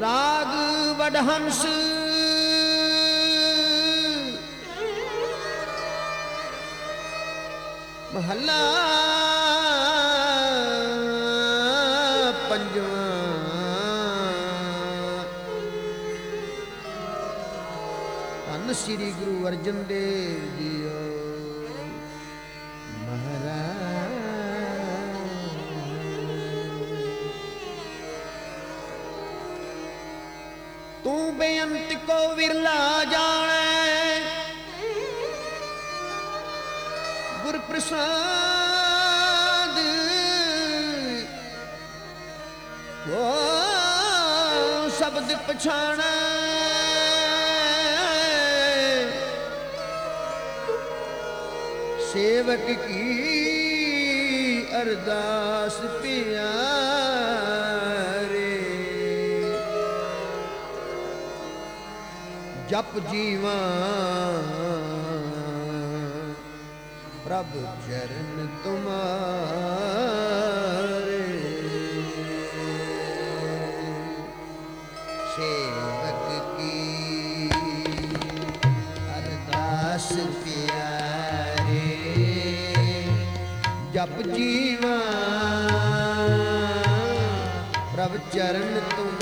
ਰਾਗ ਵਡਹੰਸ ਮਹੱਲਾ ਪੰਜਵਾਂ ਧੰਨ ਸ੍ਰੀ ਗੁਰੂ ਅਰਜਨ ਦੇਵ ਤੂੰ ਬੇਅੰਤ ਕੋ ਵਿਰਲਾ ਜਾਣੈ। ਗੁਰ ਪ੍ਰਸਾਦ ਓ ਸ਼ਬਦ ਪਛਾਣਾ। ਸੇਵਕ ਕੀ ਅਰਦਾਸ ਪਿਆ। ਜਪ ਜੀਵਾ। ਪ੍ਰਭ ਚਰਨ ਤੁਮਾਰੇ। ਸੇਵਕ ਕੀ ਅਰਦਾਸ ਪਿਆਰੇ। ਜਪ ਜੀਵਾ। ਪ੍ਰਭ ਚਰਨ ਤੁਮਾਰੇ।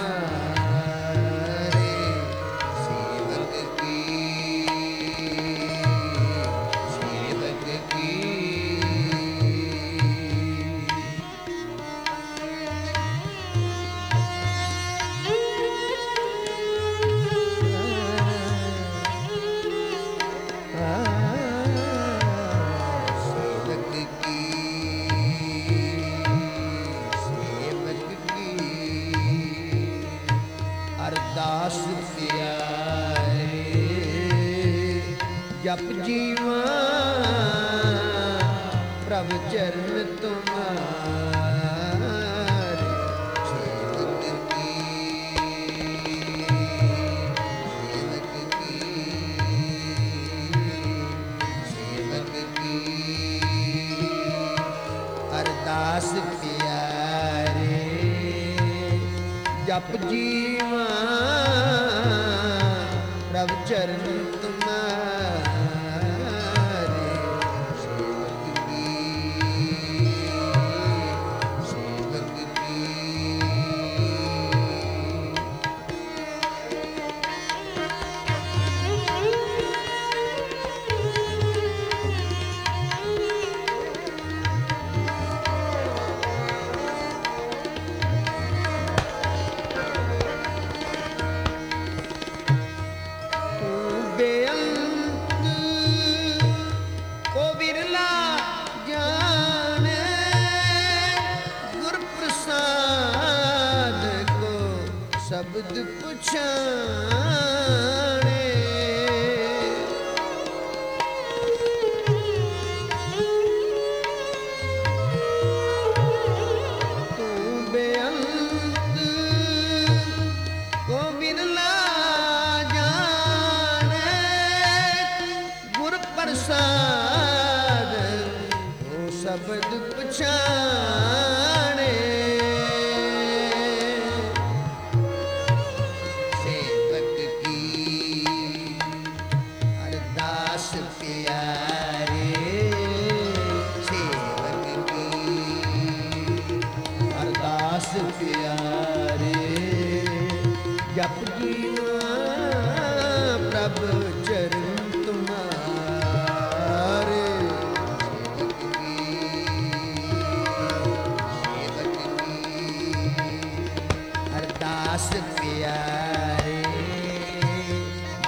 ਜਪ ਜੀਵਾ ਪ੍ਰਭ ਚਰਨ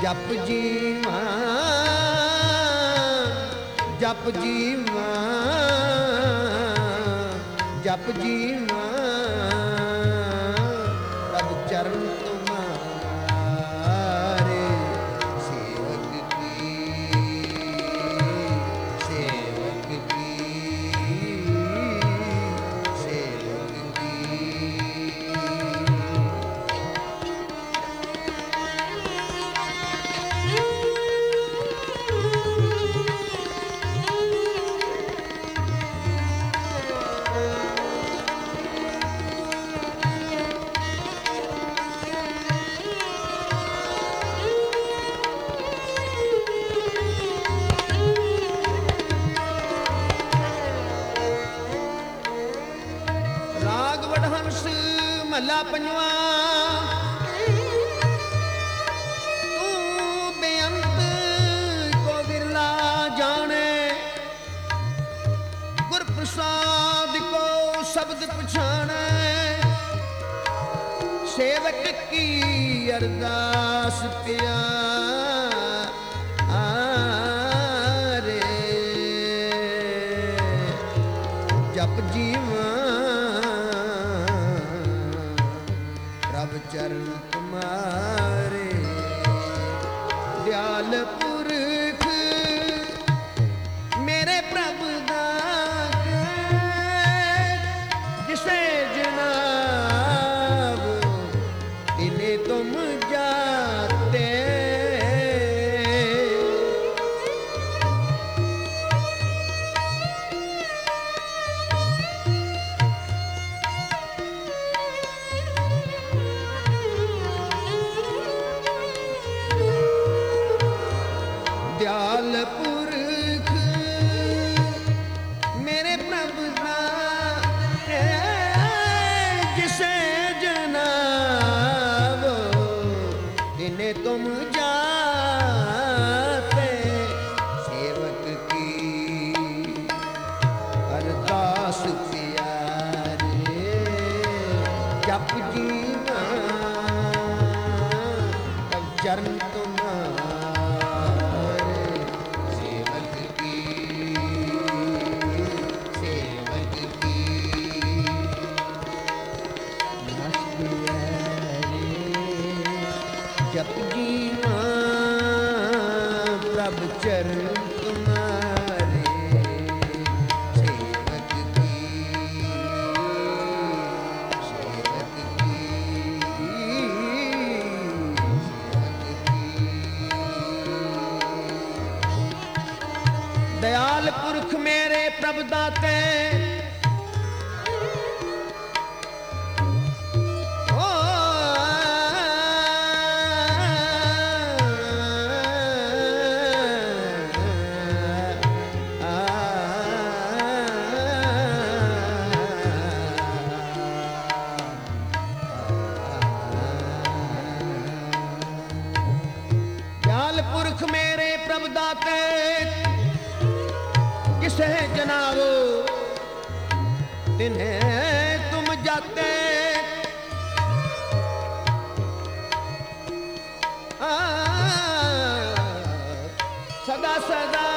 ਜਪ ਮਾਂ ਜਪ ਮਾਂ ਜਪ ਜੀਵਾ। ਪ੍ਰਭ ਅਰਦਾਸ ਪਿਆਰੇ। ਜਪ ਜੀਵਾ ਰਬ ਚਰਨ ਤੁਮਾਰੇ ਦਿਆਲਪੁਰ ਜਪ ਜੀਵ ਚਰਨ ਤਬਦਾ ਤੇ तिन्हें तुम जाते आ, सदा सदा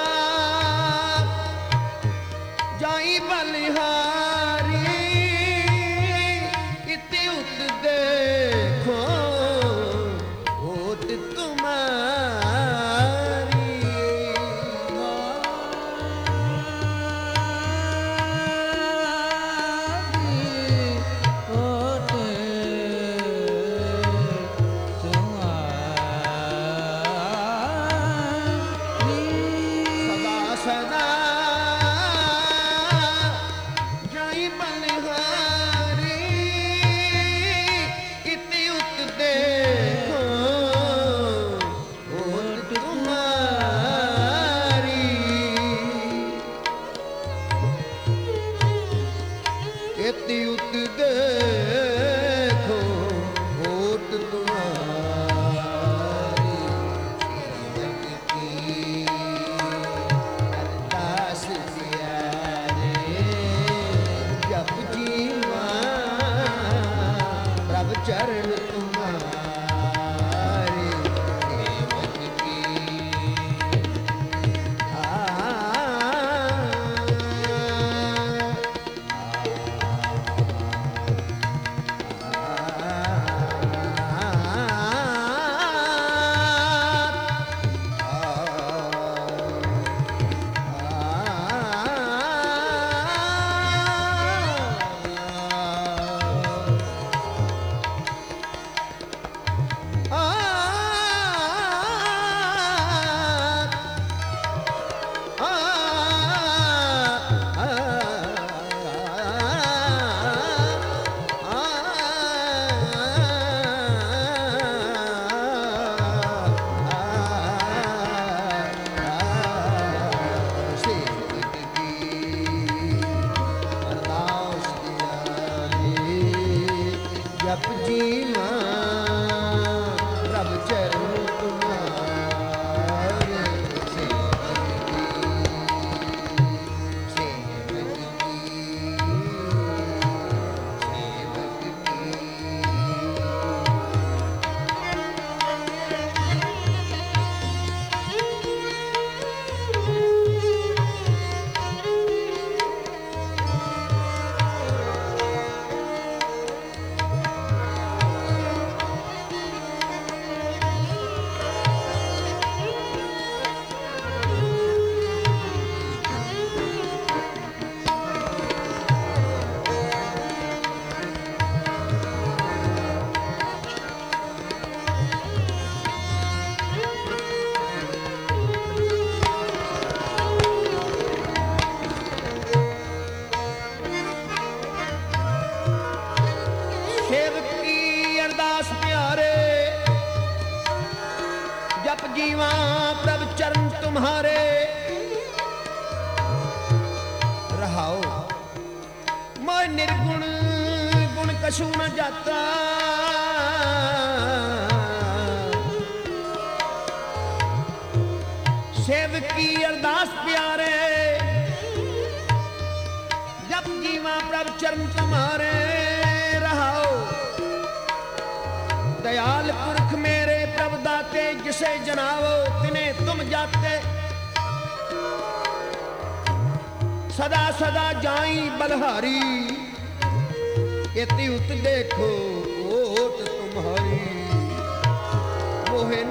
ਮਾਤਾ। ਸੇਵ ਕੀ ਅਰਦਾਸ ਪਿਆਰੇ ਜਬ ਮਾਂ ਪ੍ਰਭ ਚਰਨ ਤੁਮਾਰੇ ਰਹਾਓ। ਦਇਆਲ ਪੁਰਖ ਮੇਰੇ ਪ੍ਰਭ ਜਿਸੇ ਜਨਾਵੋ, ਤਿਨੇ ਤੁਮ ਜਾਤੇ। ਸਦਾ ਸਦਾ ਜਾਈ ਬਲਹਾਰੀ। इति उत देखो ओट तुम्हारी मोहे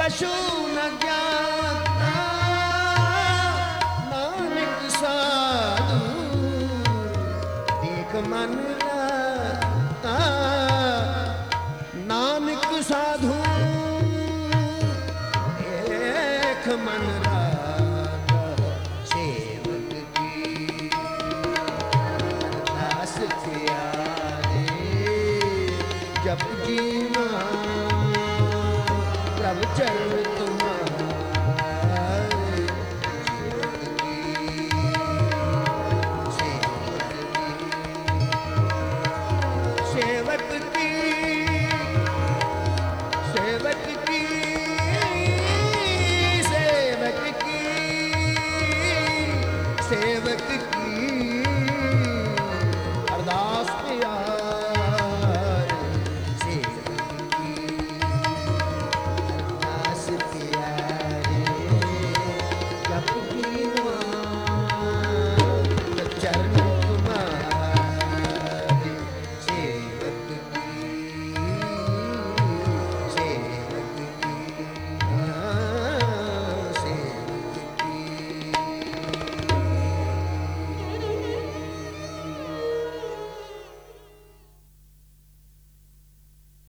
ਕਛੂ ਨ ਗਿਆਤਾ। ਨਾਨਕ ਸਾਧੂ ਦੇਖ ਮਨ 真。